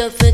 up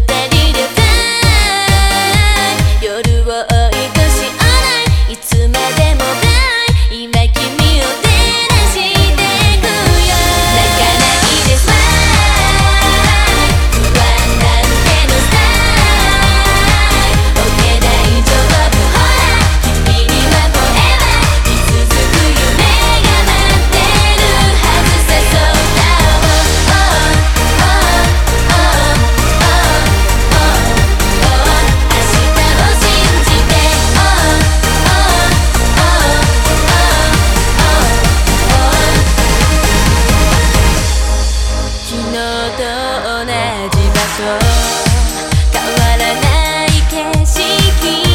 ない景色